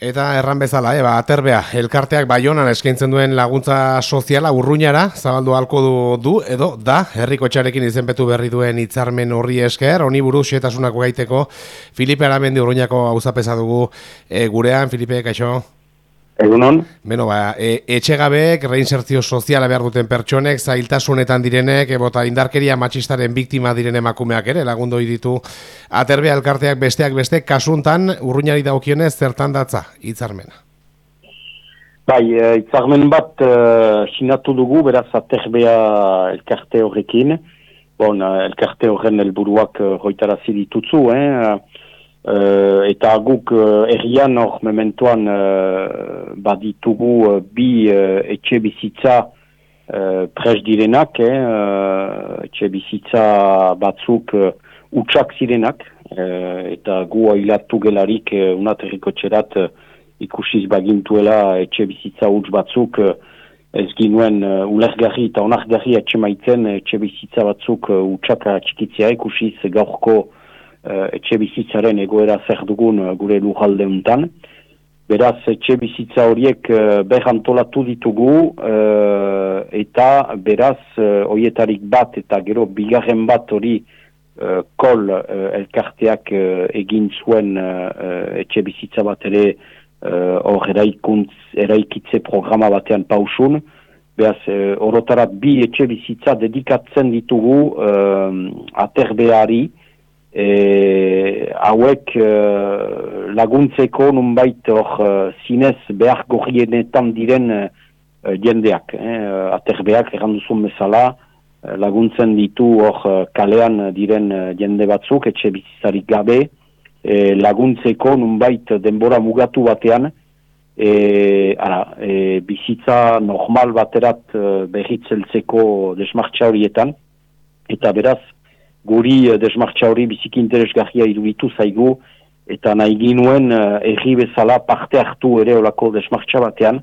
Eta erran bezala, eba, aterbea, elkarteak baionan eskaintzen duen laguntza soziala urruñara, zabaldu halko du, du edo da, herriko txarekin izenpetu berri duen hitzarmen horri esker, honi buruz xetasunako gaiteko, Filipe Aramendi urruñako hauzapeza dugu e, gurean, Filipe, kaixo? Egunon. Beno, ba, e, etxegabeek, reinsertzio soziala behar duten pertsonek, zailtasunetan direnek, ebota indarkeria matxistaren biktima diren emakumeak ere, lagundo ditu aterbea elkarteak besteak beste, kasuntan, urruñari daukionez, zertan datza, hitzarmena. Bai, e, hitzarmen bat e, sinatu dugu, beraz aterbea elkarte horrekin, bon, elkarte horren helburuak hoitarazi ditutzu, eh? Uh, eta guk uh, errian hor mementoan uh, baditugu uh, bi uh, etxe bizitza uh, pres direnak, eh, uh, etxe bizitza batzuk uh, utxak zirenak, uh, eta gu ailatu gelarik uh, unat erriko txerat uh, ikusiz bagintuela etxe bizitza utx batzuk uh, ez ginuen uh, ulergarri eta onargarri etxe maitzen etxe bizitza batzuk uh, utxak txikitzea ikusiz gaurko etxe bizitzaren egoera zer dugun uh, gure lujalde untan. Beraz, etxe bizitza horiek uh, behantolatu ditugu eta beraz, uh, oietarik bat eta gero bigarren bat hori kol elkarteak egin zuen etxe bizitza bat ere hor eraikitze programa batean pausun. Beaz, uh, orotarat bi etxe bizitza dedikatzen ditugu uh, aterbeari, e, hauek e, laguntzeko nunbait hor e, zinez behar gorrienetan diren e, jendeak. Eh? Aterbeak erranduzun bezala laguntzen ditu hor kalean diren jende batzuk, etxe bizizarik gabe, e, laguntzeko nunbait denbora mugatu batean, e, ara, e, bizitza normal baterat berritzeltzeko desmartxa horietan, eta beraz, guri uh, desmartxa hori biziki interesgarria iruditu zaigu, eta nahi ginuen uh, erri bezala parte hartu ere olako desmartxa batean,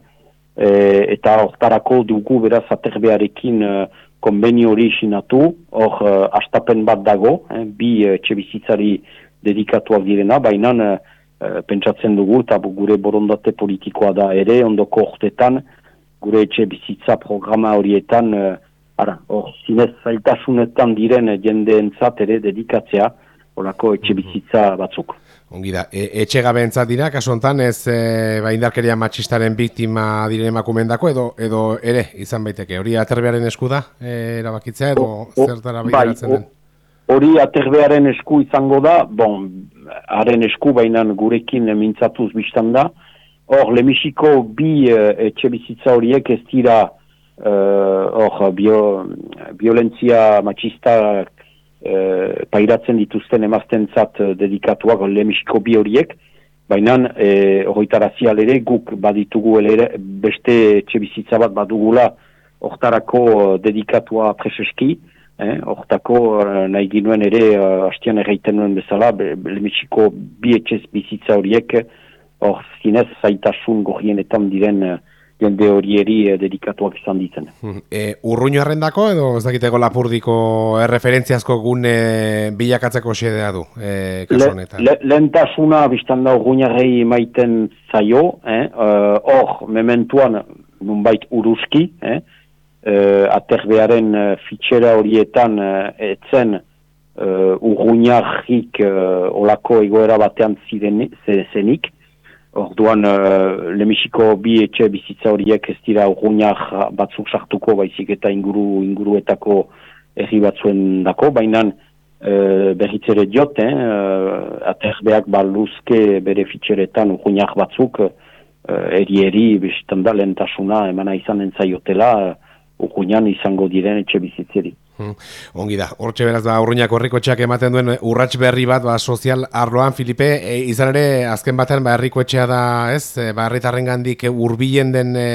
e, eta hortarako dugu beraz aterbearekin uh, konbeni hori isinatu, hor uh, astapen bat dago, eh, bi uh, txebizitzari dedikatuak direna, baina uh, pentsatzen dugu, eta gure borondate politikoa da ere, ondoko hortetan, gure etxe bizitza programa horietan Ara, hor, zinez zailtasunetan diren jendeentzat ere dedikatzea, horako etxe mhm. bizitza batzuk. Ongi da, e, etxe gabe entzat dira, kaso hontan ez e, ba, indarkeria matxistaren biktima diren emakumendako, edo, edo ere izan baiteke, hori aterbearen esku da, e, erabakitzea, edo zertara bai, den? Hori aterbearen esku izango da, bon, haren esku bainan gurekin mintzatuz biztan da, hor, lemisiko bi e, etxe bizitza horiek ez dira, hor uh, bio, violentzia machista uh, pairatzen dituzten emazten zat uh, dedikatuak lemisiko bi horiek, baina horretara ere guk baditugu elere, beste txebizitza bat badugula hortarako dedikatua preseski, hortako eh, nahi ginuen ere hastian erraiten nuen bezala, lemisiko bi etxez bizitza horiek hor zinez zaitasun gorrienetan diren jende horieri e, dedikatuak izan ditzen. Hmm. E, urruño arrendako edo ez dakiteko lapurdiko erreferentziazko gune bilakatzeko xedea du? E, le, le, lentasuna biztan da urruñarrei maiten zaio, eh? hor mementuan nunbait uruzki, eh? aterbearen fitxera horietan etzen uh, urruñarrik olako egoera batean zidenik, Orduan, uh, lemisiko bi etxe bizitza horiek ez dira urgunak batzuk sartuko, baizik eta inguru inguruetako erri batzuen dako, baina uh, berritzere diot, eh, aterbeak baluzke bere fitxeretan urgunak batzuk, uh, eri-eri, besitan da, lehentasuna emana izan entzaiotela, uh, izango diren etxe bizitzeri. Hmm. Ongi da, hortxe beraz da urruñako herriko txak ematen duen urrats berri bat ba, sozial arloan, Filipe, e, izan ere azken batean ba, herriko etxea da, ez, e, ba, herritarren gandik urbilen den e,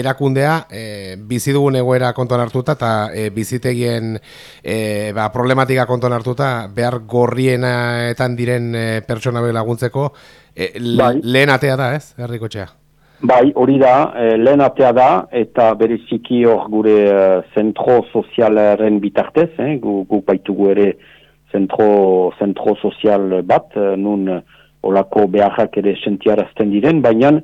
erakundea, e, bizi dugun egoera kontuan hartuta eta e, bizitegien e, ba, problematika kontuan hartuta, behar gorrienetan diren e, pertsona laguntzeko, e, bai. lehen atea da, ez, herriko txea? Bai, hori da, e, lehen atea da, eta bereziki hor gure e, zentro sozialaren bitartez, eh, gu, gu baitugu ere zentro, zentro sozial bat, e, nun olako beharrak ere sentiarazten diren, baina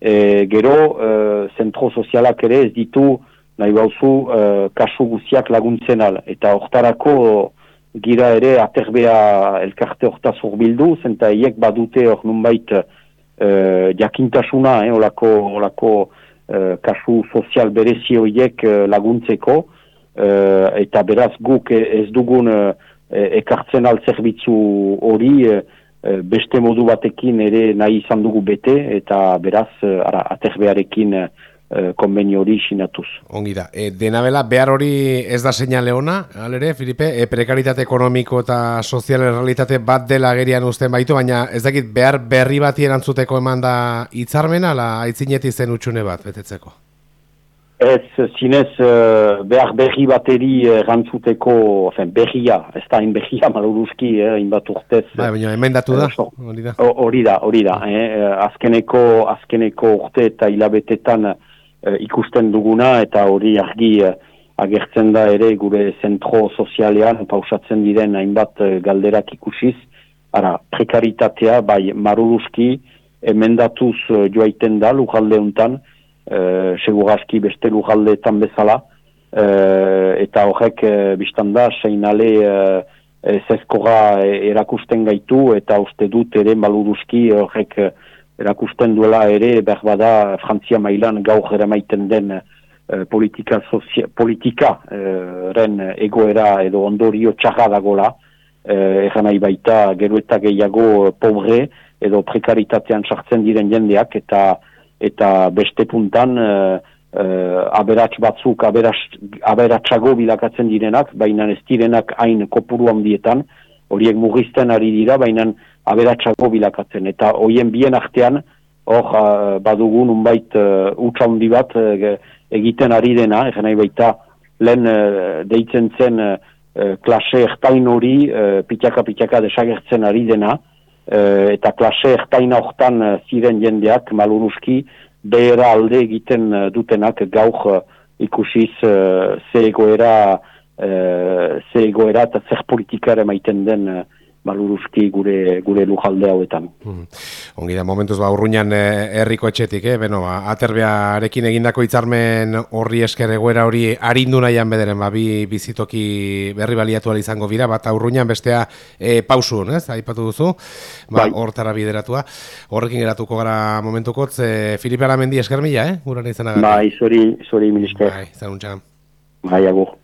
e, gero e, zentro sozialak ere ez ditu nahi bauzu e, kasu guziak laguntzen al. Eta hortarako gira ere aterbea elkarte hortaz urbildu, zenta hiek badute hor nunbait e, jakintasuna, eh, olako, olako e, kasu sozial berezioiek e, laguntzeko, e, eta beraz guk ez dugun e, ekartzen al zerbitzu hori, Eh, beste modu batekin ere nahi izan dugu bete eta beraz eh, ara aterbearekin e, konbenio hori sinatuz. Ongi da. E, dena bela, behar hori ez da seinale ona, alere, Filipe, e, prekaritate ekonomiko eta sozial realitate bat dela gerian uzten baitu, baina ez dakit behar berri bat antzuteko eman da hitzarmena, la aitzineti zen utxune bat, betetzeko. Ez, zinez, uh, behar berri bateri uh, rantzuteko, ofen, berria, ez da, in berria maluruzki, eh, inbat urtez. Ba, baina, hemen datu da, hori da. Hori da, hori da. Eh, azkeneko, azkeneko urte eta hilabetetan uh, ikusten duguna, eta hori argi uh, agertzen da ere gure zentro sozialean, pausatzen diren hainbat uh, galderak ikusiz, ara, prekaritatea, bai, maruruzki, emendatuz joaiten da, lujalde untan, e, segurazki beste lujaldeetan bezala, e, eta horrek e, biztan da, seinale e, zezkora erakusten gaitu, eta uste dut ere maluduzki horrek erakusten duela ere, berbada Frantzia mailan gaur ere maiten den e, politika, socia, politika e, ren egoera edo ondorio txarra dagola, e, egan nahi baita gero eta gehiago pobre edo prekaritatean sartzen diren jendeak, eta eta beste puntan uh, uh, aberats batzuk aberatsago bilakatzen direnak, baina ez direnak hain kopuru handietan, horiek mugizten ari dira, baina aberatsago bilakatzen. Eta hoien bien artean, hor uh, badugun unbait uh, utxa handi bat egiten ari dena, egen nahi baita lehen deitzen zen uh, klase ertain hori uh, pitaka-pitaka desagertzen ari dena, Eh, eta klase ertaina hortan uh, ziren jendeak maluruski behera alde egiten uh, dutenak gauk ikusiz uh, ze egoera uh, ze egoera eta zer politikare maiten den baluruzki gure gure lujalde hauetan. Hmm. Ongi da, momentuz ba, urruñan eh, herriko etxetik, eh? Beno, ba, aterbearekin egindako hitzarmen horri esker egoera hori arindu nahian bederen, ba, bi bizitoki berri baliatu izango bira, bat urruñan bestea e, pausun, ez? Aipatu duzu, ba, bai. hortara bideratua. Horrekin geratuko gara momentukotz, e, Filipe Alamendi esker mila, eh? Gura Bai, zori, zori, minister. Bai, zanuntxan. Bai, agur.